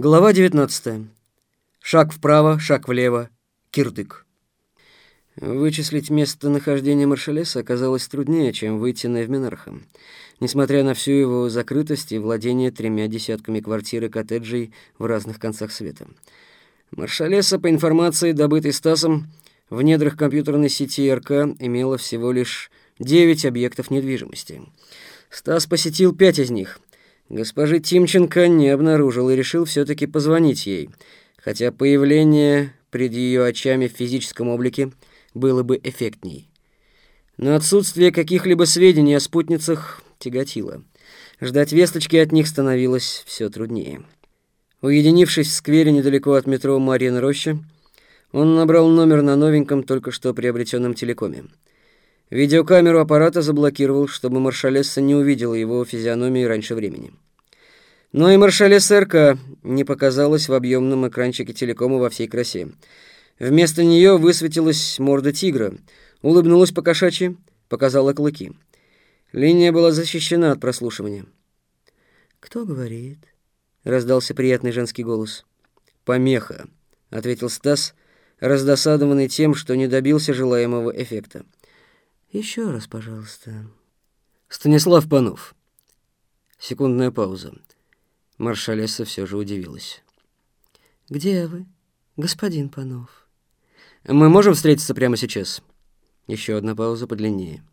Глава 19. Шаг вправо, шаг влево. Кирдык. Вычислить местонахождение Маршалеса оказалось труднее, чем выйти на Эвменарха. Несмотря на всю его закрытость и владение тремя десятками квартир и коттеджей в разных концах света. Маршалеса, по информации, добытой Стасом, в недрах компьютерной сети РК имела всего лишь 9 объектов недвижимости. Стас посетил пять из них — Госпожи Тимченко не обнаружил и решил все-таки позвонить ей, хотя появление пред ее очами в физическом облике было бы эффектней. Но отсутствие каких-либо сведений о спутницах тяготило. Ждать весточки от них становилось все труднее. Уединившись в сквере недалеко от метро Марьина Роща, он набрал номер на новеньком, только что приобретенном телекоме. Видеокамеру аппарата заблокировал, чтобы маршалесса не увидела его физиономии раньше времени. Но и маршалесса РК не показалась в объемном экранчике телекома во всей красе. Вместо нее высветилась морда тигра, улыбнулась по-кошачьи, показала клыки. Линия была защищена от прослушивания. «Кто говорит?» — раздался приятный женский голос. «Помеха», — ответил Стас, раздосадованный тем, что не добился желаемого эффекта. Еще раз, пожалуйста. Станислав Панов. Секундная пауза. Маршалесса все же удивилась. Где вы, господин Панов? Мы можем встретиться прямо сейчас? Еще одна пауза подлиннее.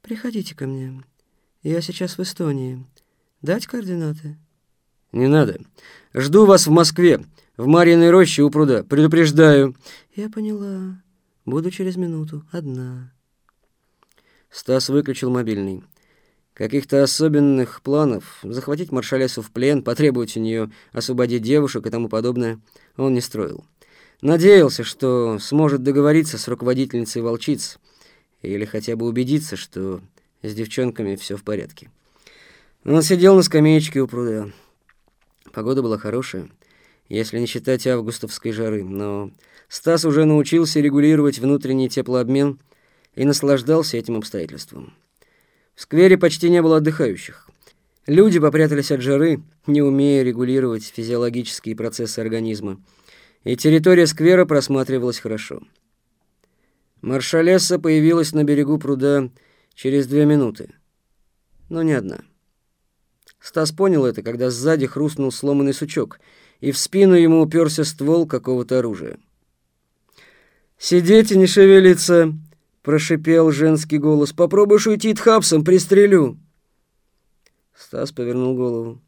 Приходите ко мне. Я сейчас в Эстонии. Дать координаты? Не надо. Жду вас в Москве, в Марьиной роще у пруда. Предупреждаю. Я поняла. Буду через минуту. Одна. Стас выключил мобильный. Каких-то особенных планов захватить маршалесу в плен, потребовать у нее освободить девушек и тому подобное он не строил. Надеялся, что сможет договориться с руководительницей волчиц или хотя бы убедиться, что с девчонками все в порядке. Он сидел на скамеечке у пруда. Погода была хорошая, если не считать августовской жары, но Стас уже научился регулировать внутренний теплообмен – и наслаждался этим обстоятельством. В сквере почти не было отдыхающих. Люди попрятались от жары, не умея регулировать физиологические процессы организма, и территория сквера просматривалась хорошо. Маршалесса появилась на берегу пруда через две минуты, но не одна. Стас понял это, когда сзади хрустнул сломанный сучок, и в спину ему уперся ствол какого-то оружия. «Сидеть и не шевелиться!» Прошипел женский голос. «Попробуешь уйти Тхапсом, пристрелю!» Стас повернул голову.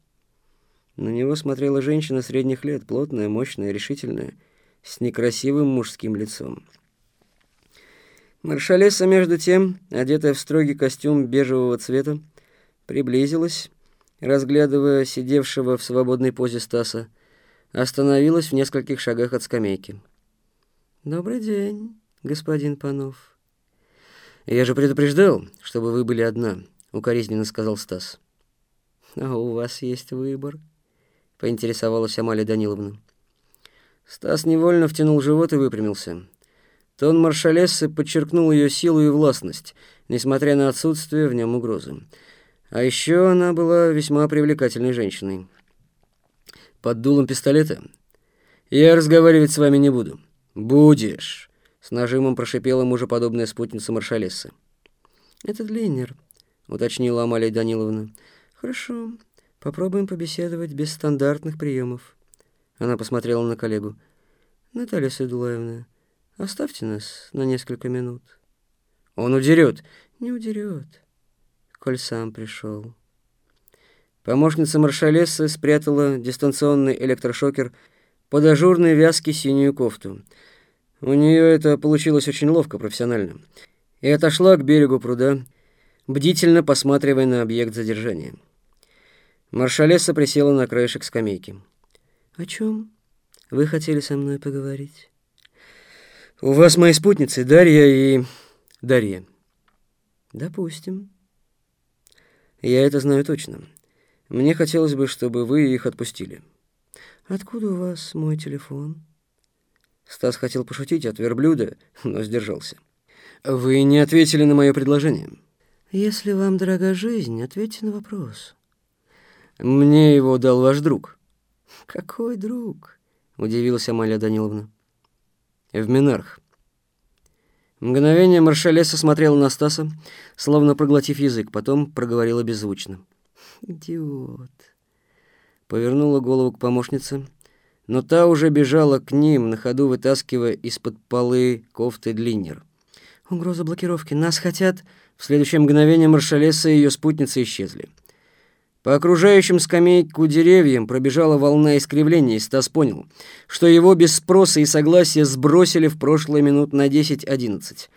На него смотрела женщина средних лет, плотная, мощная, решительная, с некрасивым мужским лицом. Маршалеса, между тем, одетая в строгий костюм бежевого цвета, приблизилась, разглядывая сидевшего в свободной позе Стаса, остановилась в нескольких шагах от скамейки. «Добрый день, господин Панов». «Я же предупреждал, чтобы вы были одна», — укоризненно сказал Стас. «А у вас есть выбор?» — поинтересовалась Амалия Даниловна. Стас невольно втянул живот и выпрямился. Тон маршалессы подчеркнул ее силу и властность, несмотря на отсутствие в нем угрозы. А еще она была весьма привлекательной женщиной. Под дулом пистолета «Я разговаривать с вами не буду». «Будешь», с нажимом прошипела мужеподобная спутница маршалессы. «Это Длиннер», — уточнила Амалия Даниловна. «Хорошо, попробуем побеседовать без стандартных приемов». Она посмотрела на коллегу. «Наталья Садулаевна, оставьте нас на несколько минут». «Он удерет». «Не удерет, коль сам пришел». Помощница маршалессы спрятала дистанционный электрошокер под ажурной вязки синюю кофту — у нее это получилось очень ловко, профессионально. И отошла к берегу пруда, бдительно посматривая на объект задержания. Маршалесса присела на краешек скамейки. «О чем вы хотели со мной поговорить?» «У вас мои спутницы, Дарья и... Дарья». «Допустим». «Я это знаю точно. Мне хотелось бы, чтобы вы их отпустили». «Откуда у вас мой телефон?» Стас хотел пошутить от верблюда, но сдержался. «Вы не ответили на мое предложение». «Если вам дорога жизнь, ответьте на вопрос». «Мне его дал ваш друг». «Какой друг?» — удивилась Амалия Даниловна. «В Минарх». Мгновение маршалеса смотрела на Стаса, словно проглотив язык, потом проговорила беззвучно. «Идиот!» Повернула голову к помощнице, но та уже бежала к ним, на ходу вытаскивая из-под полы кофты длиннер. «Угроза блокировки. Нас хотят...» В следующее мгновение маршалеса и ее спутницы исчезли. По окружающим скамейку деревьям пробежала волна искривлений, и Стас понял, что его без спроса и согласия сбросили в прошлые минут на 10-11.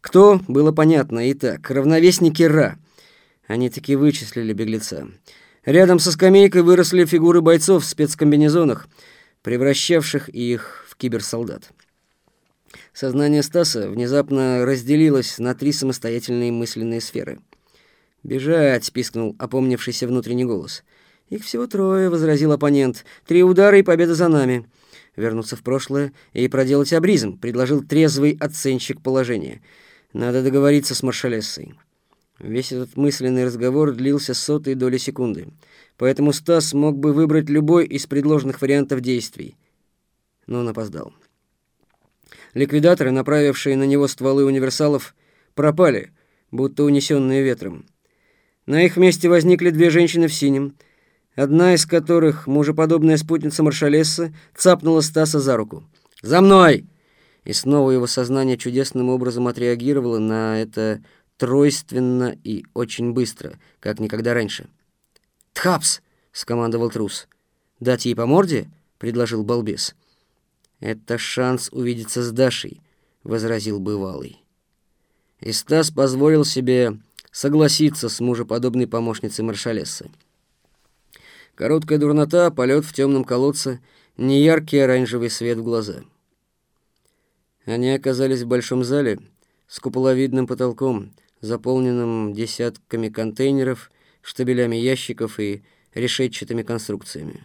Кто, было понятно, и так, равновесники Ра. Они таки вычислили беглеца. Рядом со скамейкой выросли фигуры бойцов в спецкомбинезонах, превращавших их в киберсолдат. Сознание Стаса внезапно разделилось на три самостоятельные мысленные сферы. «Бежать!» — пискнул опомнившийся внутренний голос. «Их всего трое», — возразил оппонент. «Три удара и победа за нами». Вернуться в прошлое и проделать абризм, предложил трезвый оценщик положения. «Надо договориться с маршалессой». Весь этот мысленный разговор длился сотые доли секунды, поэтому Стас мог бы выбрать любой из предложенных вариантов действий. Но он опоздал. Ликвидаторы, направившие на него стволы универсалов, пропали, будто унесенные ветром. На их месте возникли две женщины в синем, одна из которых, мужеподобная спутница Маршалесса, цапнула Стаса за руку. «За мной!» И снова его сознание чудесным образом отреагировало на это тройственно и очень быстро, как никогда раньше. «Тхапс!» — скомандовал трус. «Дать ей по морде?» — предложил балбес. «Это шанс увидеться с Дашей», — возразил бывалый. И Стас позволил себе согласиться с мужеподобной помощницей маршалессы. Короткая дурнота, полет в темном колодце, неяркий оранжевый свет в глаза. Они оказались в большом зале с куполовидным потолком, заполненным десятками контейнеров, штабелями ящиков и решетчатыми конструкциями.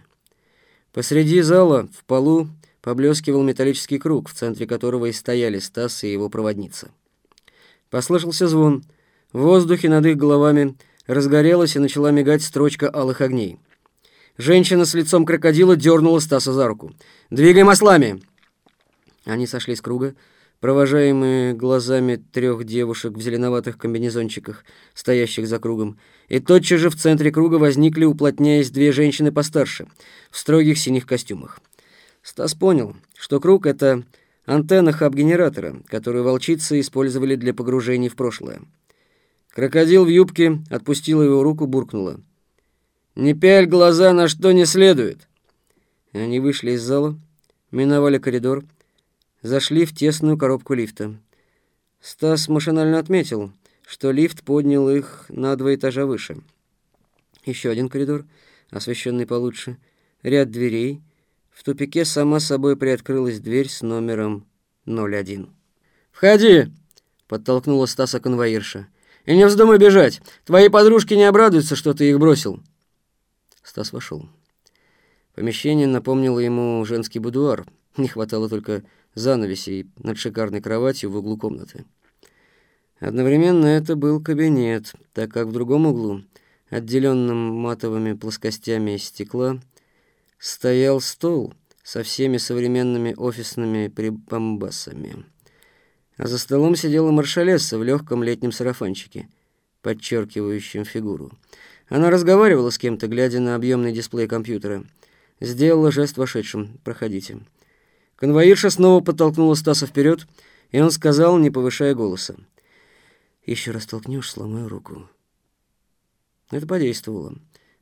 Посреди зала, в полу, поблескивал металлический круг, в центре которого и стояли Стас и его проводница. Послышался звон. В воздухе над их головами разгорелась и начала мигать строчка алых огней. Женщина с лицом крокодила дернула Стаса за руку. «Двигай маслами!» Они сошли с круга, провожаемые глазами трех девушек в зеленоватых комбинезончиках, стоящих за кругом. И тотчас же в центре круга возникли, уплотняясь, две женщины постарше, в строгих синих костюмах. Стас понял, что круг — это антенна хаб-генератора, которую волчицы использовали для погружений в прошлое. Крокодил в юбке отпустила его руку, буркнула. «Не пяль глаза на что не следует!» Они вышли из зала, миновали коридор, зашли в тесную коробку лифта. Стас машинально отметил, что лифт поднял их на два этажа выше. Еще один коридор, освещенный получше, ряд дверей — в тупике сама собой приоткрылась дверь с номером 01. «Входи!» — подтолкнула Стаса конвоирша. «И не вздумай бежать! Твои подружки не обрадуются, что ты их бросил!» Стас вошел. Помещение напомнило ему женский будуар. Не хватало только занавесей над шикарной кроватью в углу комнаты. Одновременно это был кабинет, так как в другом углу, отделенном матовыми плоскостями стекла, стоял стол со всеми современными офисными прибамбасами. А за столом сидела маршалесса в легком летнем сарафанчике, подчеркивающем фигуру. Она разговаривала с кем-то, глядя на объемный дисплей компьютера. Сделала жест вошедшим «Проходите». Конвоирша снова подтолкнула Стаса вперед, и он сказал, не повышая голоса. «Еще раз толкнешь, сломаю руку». Это подействовало.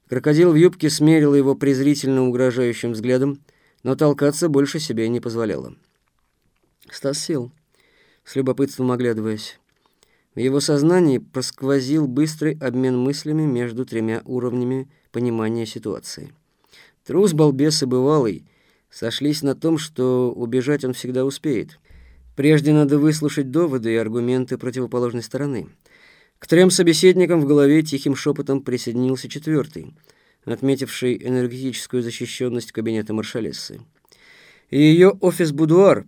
Крокодил в юбке смерил его презрительно угрожающим взглядом, но толкаться больше себе не позволяла. Стас сел, с любопытством оглядываясь. В его сознании просквозил быстрый обмен мыслями между тремя уровнями понимания ситуации. Трус, балбес и бывалый сошлись на том, что убежать он всегда успеет. Прежде надо выслушать доводы и аргументы противоположной стороны — к трем собеседникам в голове тихим шепотом присоединился четвертый, отметивший энергетическую защищенность кабинета маршалессы. Ее офис-будуар,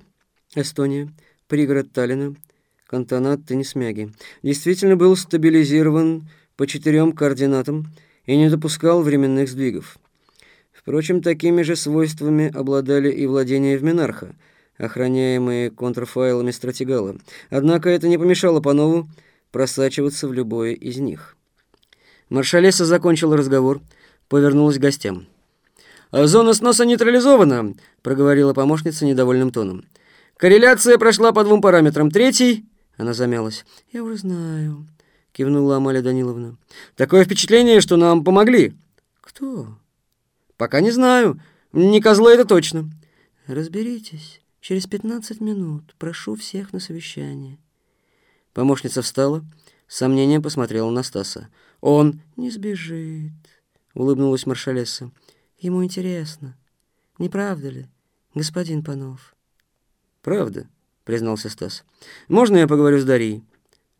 Эстония, пригород Таллина, кантонат Тенисмяги, действительно был стабилизирован по четырем координатам и не допускал временных сдвигов. Впрочем, такими же свойствами обладали и владения в Минарха, охраняемые контрфайлами стратегала. Однако это не помешало Панову просачиваться в любое из них. Маршалеса закончила разговор, повернулась к гостям. «Зона сноса нейтрализована», — проговорила помощница недовольным тоном. «Корреляция прошла по двум параметрам. Третий...» Она замялась. «Я уже знаю», — кивнула Амалия Даниловна. «Такое впечатление, что нам помогли». «Кто?» «Пока не знаю. Не козлы это точно». «Разберитесь. Через пятнадцать минут. Прошу всех на совещание». Помощница встала, с сомнением посмотрела на Стаса. «Он не сбежит», — улыбнулась маршалесса. «Ему интересно. Не правда ли, господин Панов?» «Правда», — признался Стас. «Можно я поговорю с Дарьей?»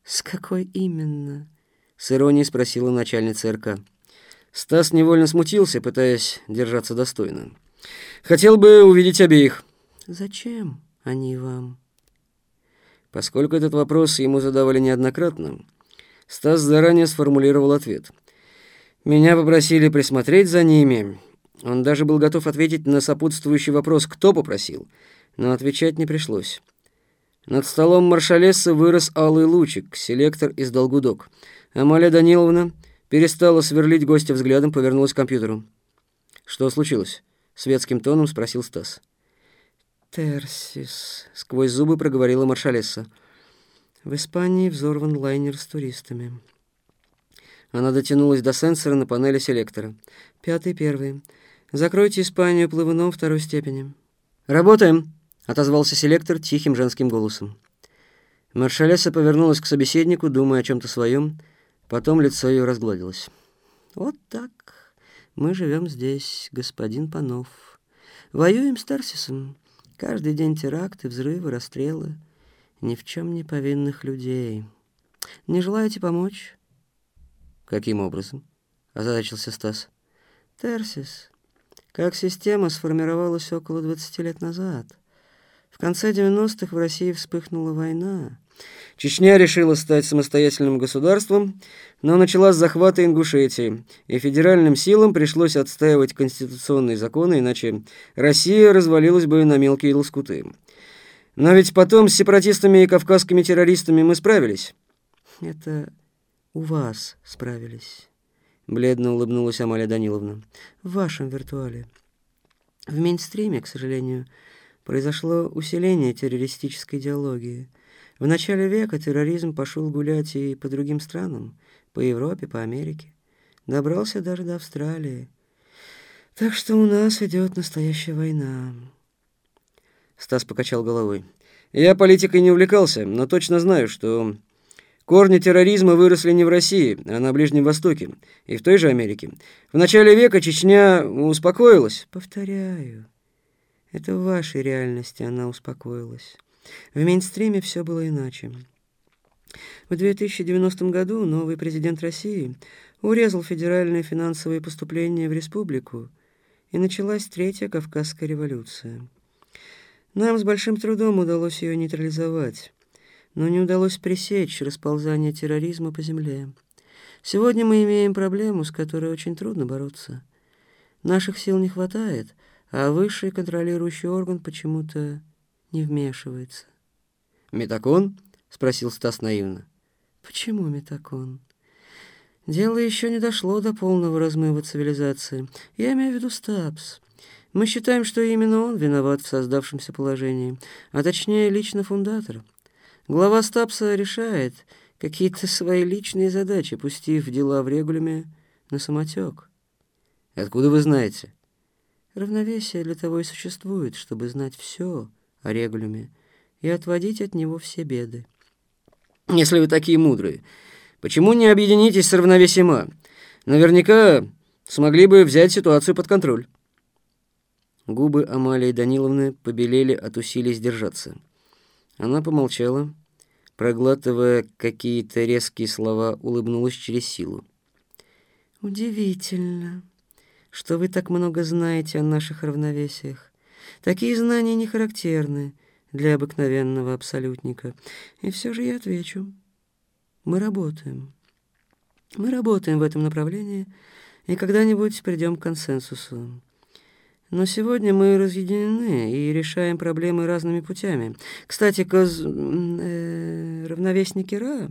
«С какой именно?» — с иронией спросила начальница РК. Стас невольно смутился, пытаясь держаться достойно. «Хотел бы увидеть обеих». «Зачем они вам?» Поскольку этот вопрос ему задавали неоднократно, Стас заранее сформулировал ответ. «Меня попросили присмотреть за ними». Он даже был готов ответить на сопутствующий вопрос «Кто попросил?», но отвечать не пришлось. Над столом маршалесса вырос алый лучик, селектор из долгудок. Амалия Даниловна перестала сверлить гостя взглядом, повернулась к компьютеру. «Что случилось?» — светским тоном спросил Стас. «Терсис», — сквозь зубы проговорила маршалесса. В Испании взорван лайнер с туристами. Она дотянулась до сенсора на панели селектора. Пятый, первый. Закройте Испанию плывуном второй степени. «Работаем», — отозвался селектор тихим женским голосом. Маршалесса повернулась к собеседнику, думая о чем-то своем. Потом лицо ее разгладилось. «Вот так мы живем здесь, господин Панов. Воюем с Тарсисом. Каждый день теракты, взрывы, расстрелы» ни в чем не повинных людей. Не желаете помочь?» «Каким образом?» — озадачился Стас. «Терсис. Как система сформировалась около 20 лет назад. В конце 90-х в России вспыхнула война. Чечня решила стать самостоятельным государством, но начала с захвата Ингушетии, и федеральным силам пришлось отстаивать конституционные законы, иначе Россия развалилась бы на мелкие лоскуты. Но ведь потом с сепаратистами и кавказскими террористами мы справились. Это у вас справились. Бледно улыбнулась Амалия Даниловна. В вашем виртуале. В мейнстриме, к сожалению, произошло усиление террористической идеологии. В начале века терроризм пошел гулять и по другим странам, по Европе, по Америке. Добрался даже до Австралии. Так что у нас идет настоящая война. Стас покачал головой. «Я политикой не увлекался, но точно знаю, что корни терроризма выросли не в России, а на Ближнем Востоке и в той же Америке. В начале века Чечня успокоилась». «Повторяю, это в вашей реальности она успокоилась. В мейнстриме все было иначе». В 2090 году новый президент России урезал федеральные финансовые поступления в республику, и началась Третья Кавказская революция. Нам с большим трудом удалось ее нейтрализовать, но не удалось пресечь расползание терроризма по земле. Сегодня мы имеем проблему, с которой очень трудно бороться. Наших сил не хватает, а высший контролирующий орган почему-то не вмешивается. «Метакон?» — спросил Стас наивно. «Почему метакон?» «Дело еще не дошло до полного размыва цивилизации. Я имею в виду Стапс». Мы считаем, что именно он виноват в создавшемся положении, а точнее лично фундатор. Глава Стапса решает какие-то свои личные задачи, пустив дела в регулюме на самотек. Откуда вы знаете? Равновесие для того и существует, чтобы знать все о регулюме и отводить от него все беды. Если вы такие мудрые, почему не объединитесь с равновесием А? Наверняка смогли бы взять ситуацию под контроль. Губы Амалии Даниловны побелели от усилий сдержаться. Она помолчала, проглатывая какие-то резкие слова, улыбнулась через силу. «Удивительно, что вы так много знаете о наших равновесиях. Такие знания не характерны для обыкновенного абсолютника. И все же я отвечу. Мы работаем. Мы работаем в этом направлении, и когда-нибудь придем к консенсусу. Но сегодня мы разъединены и решаем проблемы разными путями. Кстати, коз... э, равновесники Ра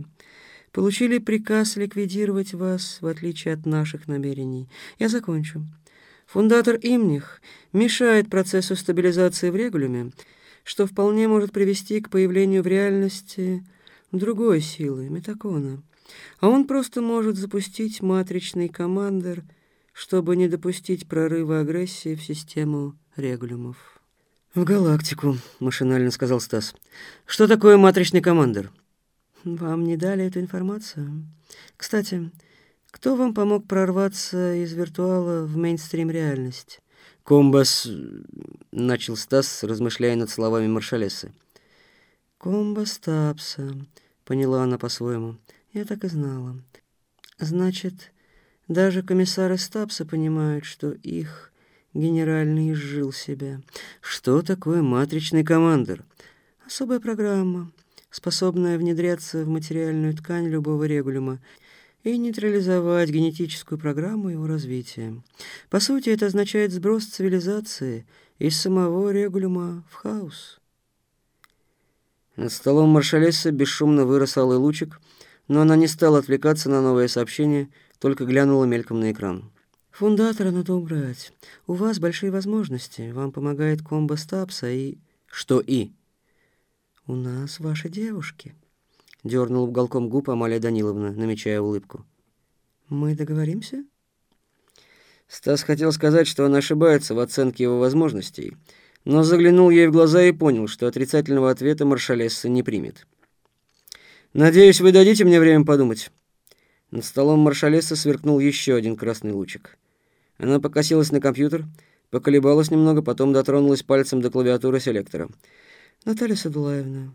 получили приказ ликвидировать вас, в отличие от наших намерений. Я закончу. Фундатор Имних мешает процессу стабилизации в регулюме, что вполне может привести к появлению в реальности другой силы, метакона. А он просто может запустить матричный командер, чтобы не допустить прорыва агрессии в систему регулюмов. «В галактику», — машинально сказал Стас. «Что такое матричный командер?» «Вам не дали эту информацию? Кстати, кто вам помог прорваться из виртуала в мейнстрим реальность? Комбас, начал Стас, размышляя над словами маршалесы. Комбас Тапса, поняла она по-своему. Я так и знала. Значит, даже комиссары Стапса понимают, что их генеральный изжил себя. Что такое матричный командир? Особая программа, способная внедряться в материальную ткань любого регулюма и нейтрализовать генетическую программу его развития. По сути, это означает сброс цивилизации из самого регулюма в хаос. Над столом маршалесса бесшумно вырос алый лучик, но она не стала отвлекаться на новое сообщение, только глянула мельком на экран. «Фундатора надо убрать. У вас большие возможности. Вам помогает комбо Стапса и...» «Что и?» «У нас ваши девушки». Дернула уголком губ Амалия Даниловна, намечая улыбку. «Мы договоримся?» Стас хотел сказать, что он ошибается в оценке его возможностей, но заглянул ей в глаза и понял, что отрицательного ответа маршалесса не примет. «Надеюсь, вы дадите мне время подумать». Над столом маршалесса сверкнул еще один красный лучик. Она покосилась на компьютер, поколебалась немного, потом дотронулась пальцем до клавиатуры селектора. «Наталья Садулаевна,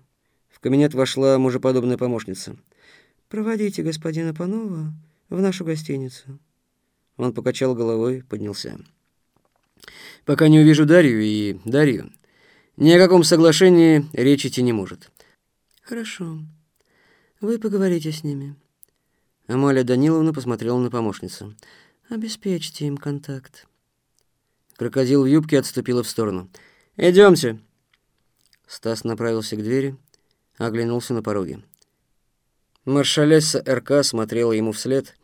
в кабинет вошла мужеподобная помощница. «Проводите господина Панова в нашу гостиницу». Он покачал головой, поднялся. «Пока не увижу Дарью и Дарью, ни о каком соглашении речи идти не может». «Хорошо. Вы поговорите с ними». Амалия Даниловна посмотрела на помощницу. «Обеспечьте им контакт». Крокодил в юбке отступила в сторону. «Идемте». Стас направился к двери, оглянулся на пороге. Маршалесса РК смотрела ему вслед,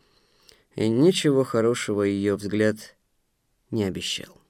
и ничего хорошего ее взгляд не обещал.